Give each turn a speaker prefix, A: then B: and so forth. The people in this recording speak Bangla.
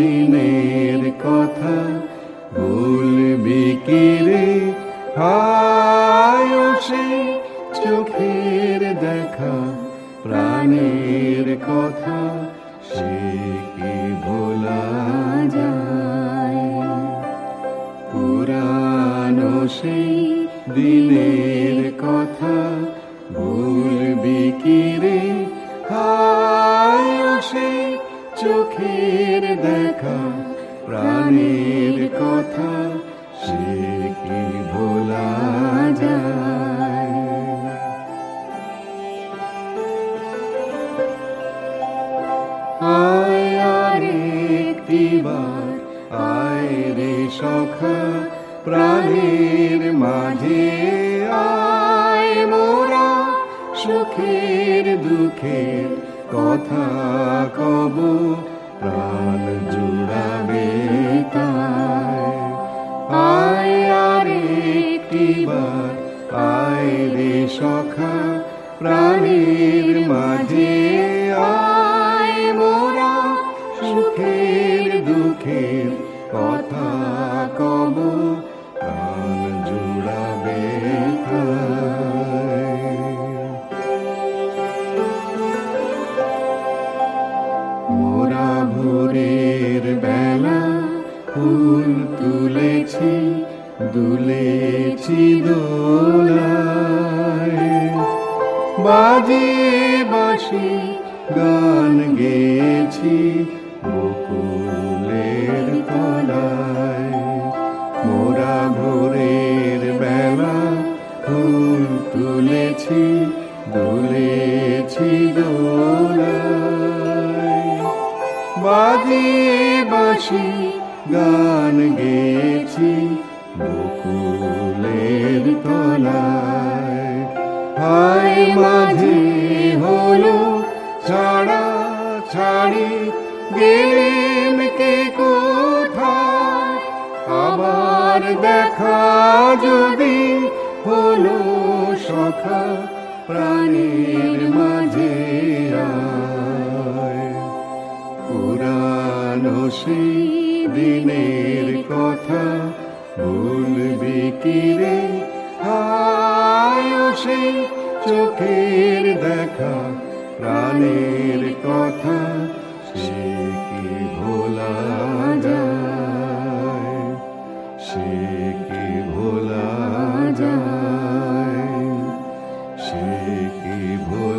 A: দিনের কথা, ভুল বিকিরে হায়ুষে সে চোখের দেখা, প্রাণের কথা সে কি ভোলা যায়? পুরান সেই দিনের কথা, ভুল বিকির চোখের দেখা, প্রাণের কথা সে কি ভোলা যায়? আয় আর একটিবার আয় রে সখা, প্রাণের মাঝে আয়। মোরা সুখের দুঃখের কথা কব, প্রাণ জুড়াবে তাই। আয় আর একটিবার আয় রে সখা, প্রাণীর মাঝে আয় মোরা, সুখের দুঃখের কথা কব। দোলায় বাজিয়ে বাসি গান গেছি বকুলের তলায়। মোরা ভোরের বেলা ফুল তুলেছি, দুলেছি দোলায়। বাজিয়ে বাসি গান গেছি বকুলের তলায়। হায় মাঝে হলো ছাড়া ছাড়ি, গেলেন কে কোথায়? আবার দেখা যদি হলো সখা প্রাণীর মাঝে পুরানো সেই দিনের কথা ফুল বিকিরে রে আয়ো চোখের দেখা, প্রাণের কথা সে কি ভোলা যায়? সে কি ভোলা যায়? সে কি ভোলা